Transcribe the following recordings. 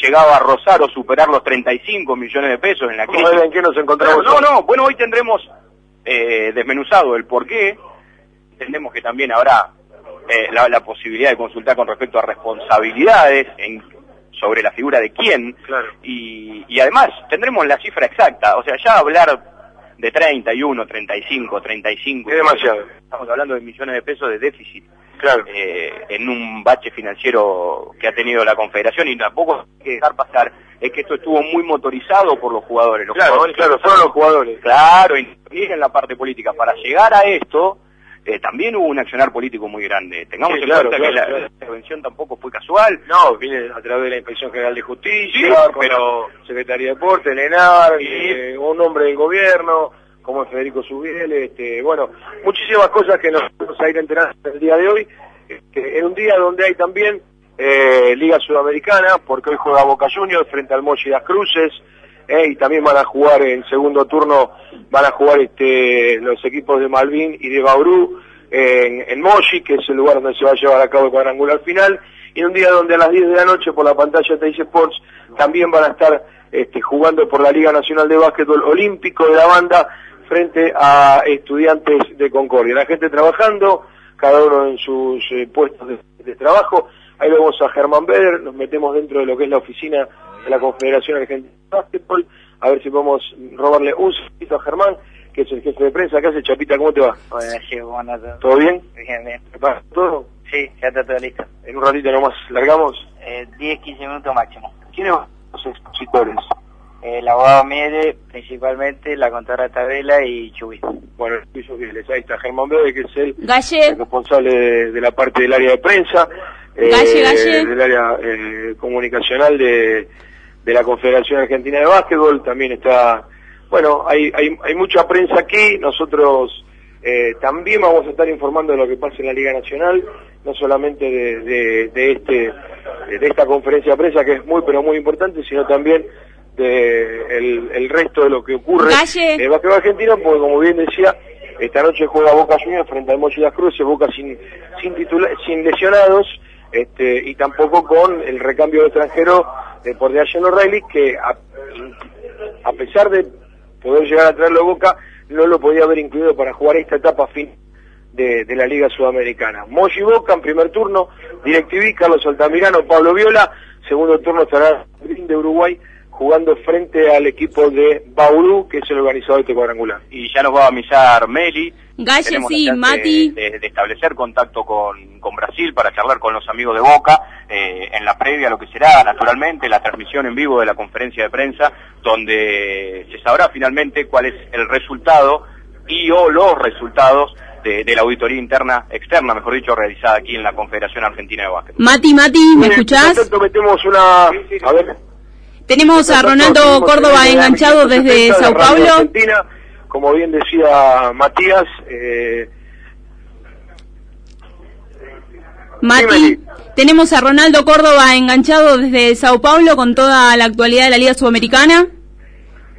llegaba a rozar o superar los 35 millones de pesos en la crisis. ¿En qué nos encontramos? No, no, bueno, hoy tendremos eh, desmenuzado el por qué. Entendemos que también habrá eh, la, la, posibilidad de consultar con respecto a responsabilidades en, sobre la figura de quién. Claro. Y, y además tendremos la cifra exacta. O sea, ya hablar de 31, 35, 35. Es demasiado. Estamos hablando de millones de pesos de déficit. Claro. Eh, en un bache financiero que ha tenido la Confederación y tampoco hay que dejar pasar es que esto estuvo muy motorizado por los jugadores. Los claro, jugadores claro, fueron los jugadores. Claro, y en la parte política. Para llegar a esto, eh, también hubo un accionar político muy grande. Tengamos Sí, en claro, cuenta claro, que la, claro. la intervención tampoco fue casual. No, viene a través de la Inspección General de Justicia, Sí, pero- Secretaría de Deporte, Lenar, Sí. eh, un hombre del gobierno, como Federico Subiel, este, bueno, muchísimas cosas que nos vamos a ir enterando el día de hoy, este, en un día donde hay también eh, Liga Sudamericana, porque hoy juega Boca Juniors frente al Mochi Las Cruces, eh, y también van a jugar en segundo turno, van a jugar este, los equipos de Malvin y de Bauru en, en que es el lugar donde se va a llevar a cabo el cuadrangular final, y un día donde a las 10 de la noche por la pantalla de Teis Sports también van a estar este, jugando por la Liga Nacional de Básquetbol Olímpico de la banda frente a estudiantes de Concordia. La gente trabajando, cada uno en sus eh, puestos de, de trabajo. Ahí vemos a Germán Beder, nos metemos dentro de lo que es la oficina de la Confederación Argentina de Básquetbol, a ver si podemos robarle un segundito a Germán, que es el jefe de prensa. ¿Qué hace, Chapita? ¿Cómo te va? Hola, sí, bueno, todo. ¿Todo bien? Bien, bien. ¿Prepara todo? Sí, ya está todo listo. En un ratito nomás largamos. Eh, 10, 15 minutos máximo. ¿Quiénes van los expositores? El abogado Miede, principalmente, la contadora Tabela y Chubis. Bueno, Luis Uriel, ahí está Germán Bede, que es el responsable de, de la parte del área de prensa, eh, Galle, Galle. del área eh, comunicacional de, de la Confederación Argentina de Básquetbol, también está, bueno, hay, hay, hay mucha prensa aquí, nosotros eh, también vamos a estar informando de lo que pasa en la Liga Nacional, no solamente de, de, de este, de esta conferencia de prensa que es muy pero muy importante, sino también de el, el resto de lo que ocurre en el básquetbol argentino, porque como bien decía, esta noche juega Boca Juniors frente al Mochi Las Cruces, Boca sin sin, titula- sin lesionados este, y tampoco con el recambio de extranjero de por Dejan O'Reilly, que a, a pesar de poder llegar a traerlo a Boca, no lo podía haber incluido para jugar esta etapa fin de, de la Liga Sudamericana. Mochi Boca en primer turno, DirecTV, Carlos Altamirano, Pablo Viola, segundo turno estará Green de Uruguay jugando frente al equipo de Bauru, que es el organizador de este cuadrangular. Y ya nos va a avisar Meli. Galle, Tenemos sí, Mati. De, de establecer contacto con, con Brasil para charlar con los amigos de Boca eh, en la previa lo que será naturalmente la transmisión en vivo de la conferencia de prensa donde se sabrá finalmente cuál es el resultado y o los resultados de, de la auditoría interna, externa, mejor dicho, realizada aquí en la Confederación Argentina de Básquet. Mati, Mati, ¿me Bien, escuchás? Perfecto, metemos una... A ver... Tenemos a Ronaldo Córdoba enganchado desde Sao Paulo. Argentina, como bien decía Matías, eh, Mati, tenemos a Ronaldo Córdoba enganchado desde Sao Paulo con toda la actualidad de la Liga Sudamericana.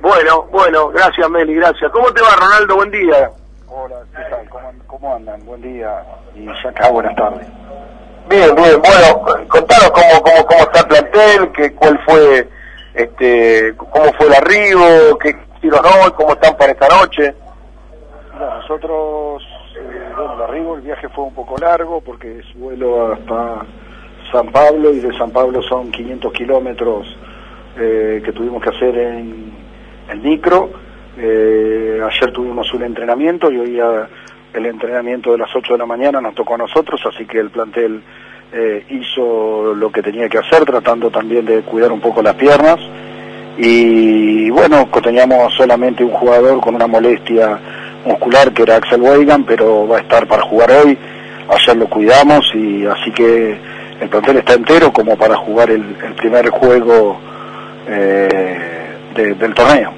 bueno, bueno, gracias Meli, gracias. ¿Cómo te va Ronaldo? Buen día. Hola, ¿qué tal? ¿Cómo, cómo andan? Buen día y ya acá buenas tardes. Bien, bien, bueno, contanos cómo, cómo, cómo está el plantel, que, cuál fue, este, cómo fue el arribo, qué tiros no, cómo están para esta noche. Mira, nosotros, eh, bueno, el arribo, el viaje fue un poco largo porque es vuelo hasta San Pablo y de San Pablo son 500 kilómetros eh, que tuvimos que hacer en el micro. Eh, ayer tuvimos un entrenamiento y hoy el entrenamiento de las 8 de la mañana nos tocó a nosotros, así que el plantel eh, hizo lo que tenía que hacer, tratando también de cuidar un poco las piernas. Y bueno, teníamos solamente un jugador con una molestia muscular que era Axel Weigan, pero va a estar para jugar hoy. Ayer lo cuidamos y así que el plantel está entero como para jugar el, el primer juego eh, de- del torneo.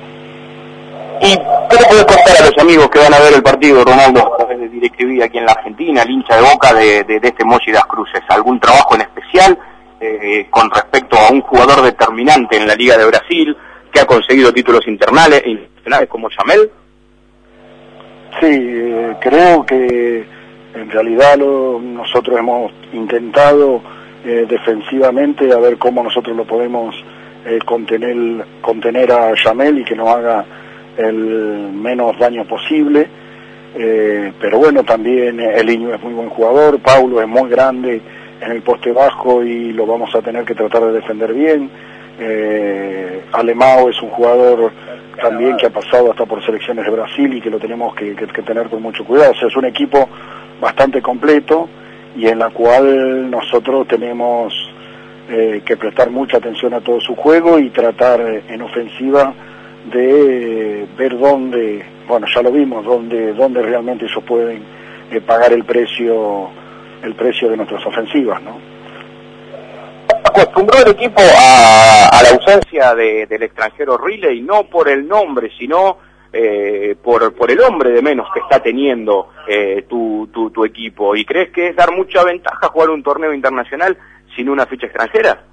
¿Y qué le puedes contar a los amigos que van a ver el partido, Ronaldo, a través de DirecTV aquí en la Argentina, el hincha de boca de, de, de este Mochi das Cruces? ¿Algún trabajo en especial eh, con respecto a un jugador determinante en la Liga de Brasil que ha conseguido títulos internales, internacionales como Chamel? Sí, eh, creo que en realidad lo- nosotros hemos intentado eh, defensivamente a ver cómo nosotros lo podemos eh, contener, contener a Yamel y que nos haga el menos daño posible. Eh, pero bueno, también el niño es muy buen jugador, Paulo es muy grande en el poste bajo y lo vamos a tener que tratar de defender bien. Eh, Alemao es un jugador también que ha pasado hasta por selecciones de Brasil y que lo tenemos que, que, que tener con mucho cuidado. O sea, es un equipo bastante completo y en la cual nosotros tenemos eh, que prestar mucha atención a todo su juego y tratar eh, en ofensiva de ver dónde, bueno, ya lo vimos, dónde, dónde realmente ellos pueden eh, pagar el precio, el precio de nuestras ofensivas, ¿no? Acostumbró el equipo a, a la ausencia de, del extranjero Riley, no por el nombre, sino eh, por, por el hombre de menos que está teniendo eh, tu, tu, tu equipo. ¿Y crees que es dar mucha ventaja jugar un torneo internacional sin una ficha extranjera?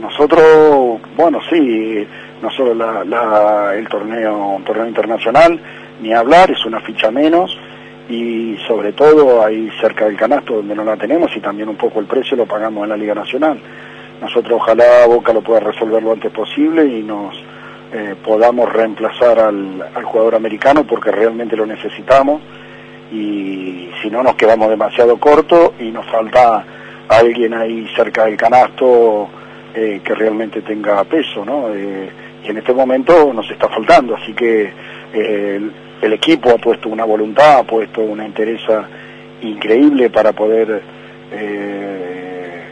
Nosotros, bueno, sí, no solo la, la, el torneo, torneo internacional, ni hablar, es una ficha menos y sobre todo ahí cerca del canasto donde no la tenemos y también un poco el precio lo pagamos en la Liga Nacional. Nosotros ojalá Boca lo pueda resolver lo antes posible y nos eh, podamos reemplazar al, al jugador americano porque realmente lo necesitamos y si no nos quedamos demasiado cortos y nos falta alguien ahí cerca del canasto eh, que realmente tenga peso, ¿no? Eh, y en este momento nos está faltando, así que eh, el, equipo ha puesto una voluntad, ha puesto una interesa increíble para poder eh,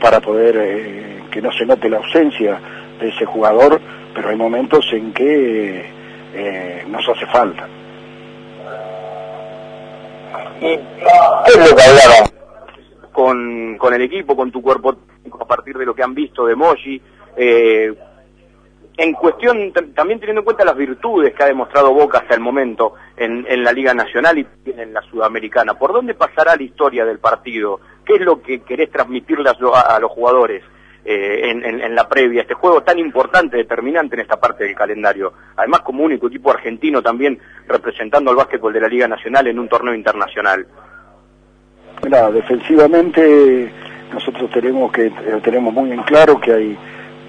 para poder eh, que no se note la ausencia de ese jugador, pero hay momentos en que nos hace falta. ¿Y qué es lo que hablaron con, con el equipo, con tu cuerpo a partir de lo que han visto de Moji? En cuestión, también teniendo en cuenta las virtudes que ha demostrado Boca hasta el momento en, la Liga Nacional y en la Sudamericana, ¿por dónde pasará la historia del partido? ¿Qué es lo que querés transmitirle a, los jugadores eh, en, la previa? Este juego tan importante, determinante en esta parte del calendario. Además, como único equipo argentino también representando al básquetbol de la Liga Nacional en un torneo internacional. Mira, defensivamente nosotros tenemos que tenemos muy en claro que hay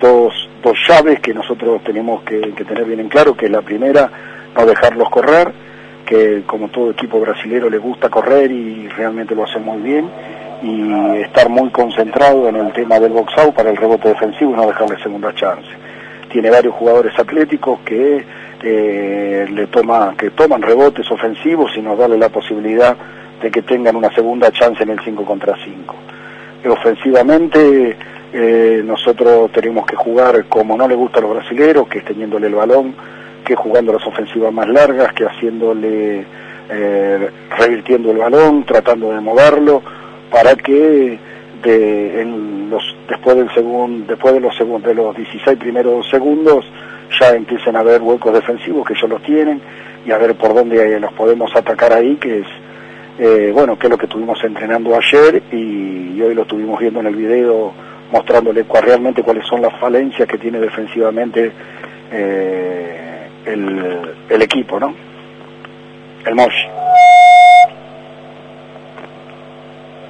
dos, dos llaves que nosotros tenemos que, tener bien en claro, que la primera, no dejarlos correr, que como todo equipo brasilero le gusta correr y realmente lo hace muy bien, y estar muy concentrado en el tema del box out para el rebote defensivo y no dejarle segunda chance. Tiene varios jugadores atléticos que eh, le toma, que toman rebotes ofensivos y nos darle la posibilidad de que tengan una segunda chance en el 5 contra 5. Ofensivamente, eh, nosotros tenemos que jugar como no le gusta a los brasileros, que es teniéndole el balón, que jugando las ofensivas más largas, que haciéndole, eh, revirtiendo el balón, tratando de moverlo, para que de, los, después del segundo, después de los segundos, de los 16 primeros segundos, ya empiecen a haber huecos defensivos que ellos los tienen y a ver por dónde los podemos atacar ahí, que es eh, bueno, que es lo que estuvimos entrenando ayer y, y hoy lo estuvimos viendo en el video mostrándole cuál, realmente cuáles son las falencias que tiene defensivamente eh, el, el, equipo, ¿no? El Moshi.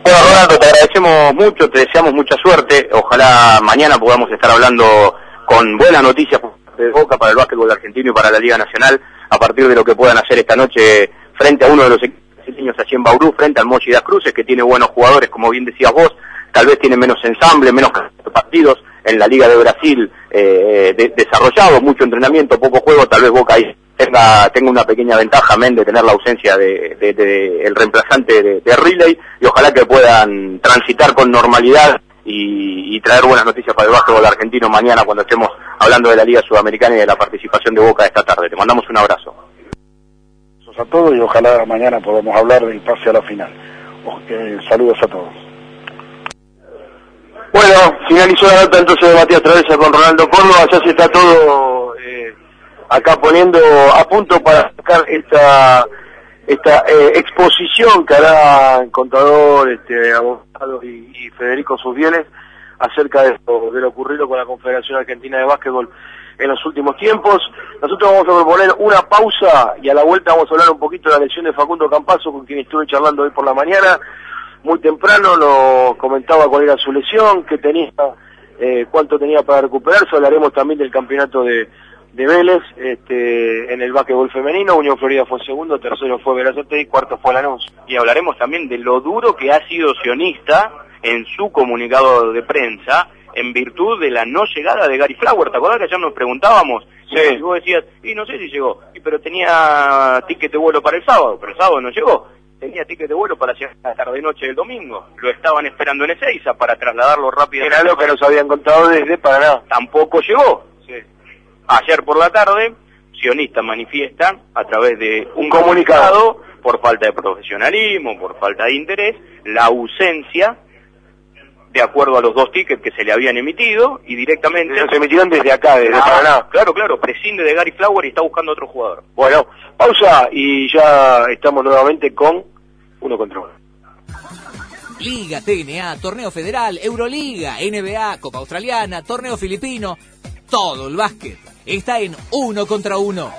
Bueno, Ronaldo, te agradecemos mucho, te deseamos mucha suerte. Ojalá mañana podamos estar hablando con buenas noticias de Boca para el básquetbol argentino y para la Liga Nacional a partir de lo que puedan hacer esta noche frente a uno de los equipos brasileños allí en Bauru, frente al Mochi das Cruces, que tiene buenos jugadores, como bien decías vos, tal vez tiene menos ensamble, menos partidos en la Liga de Brasil eh, de, desarrollado, mucho entrenamiento, poco juego, tal vez Boca ahí tenga, una pequeña ventaja, amén de tener la ausencia de, el reemplazante de, Riley, y ojalá que puedan transitar con normalidad y, traer buenas noticias para el básquetbol argentino mañana cuando estemos hablando de la Liga Sudamericana y de la participación de Boca esta tarde. Te mandamos un abrazo. A todos y ojalá mañana podamos hablar del pase a la final. Saludos a todos. Bueno, finalizó la nota entonces de Matías Travesa con Ronaldo Córdoba, ya se está todo eh, acá poniendo a punto para sacar esta esta eh, exposición que hará el contador, este, abogado y, y Federico Susbieles acerca de lo, de lo ocurrido con la Confederación Argentina de Básquetbol en los últimos tiempos. Nosotros vamos a proponer una pausa y a la vuelta vamos a hablar un poquito de la lesión de Facundo Campazo, con quien estuve charlando hoy por la mañana. Muy temprano, nos comentaba cuál era su lesión, qué tenía, eh, cuánto tenía para recuperarse. Hablaremos también del campeonato de, de Vélez este, en el básquetbol femenino. Unión Florida fue segundo, tercero fue Verazote y cuarto fue Lanús. Y hablaremos también de lo duro que ha sido sionista en su comunicado de prensa en virtud de la no llegada de Gary Flower. ¿Te acordás que ayer nos preguntábamos? Sí. Y vos decías, y no sé si llegó, y, pero tenía ticket de vuelo para el sábado, pero el sábado no llegó. Tenía ticket de vuelo para llegar a la tarde-noche del domingo. Lo estaban esperando en Ezeiza para trasladarlo rápidamente. Era lo que nos habían contado desde Paraná. Tampoco llegó. Sí. Ayer por la tarde, sionista manifiesta a través de un Un comunicado. comunicado, por falta de profesionalismo, por falta de interés, la ausencia de acuerdo a los dos tickets que se le habían emitido y directamente Se emitieron desde acá, desde Ah, Paraná. Claro, claro, prescinde de Gary Flower y está buscando otro jugador. Bueno, pausa y ya estamos nuevamente con uno contra uno. Liga, TNA, Torneo Federal, Euroliga, NBA, Copa Australiana, Torneo Filipino. Todo el básquet está en uno contra uno.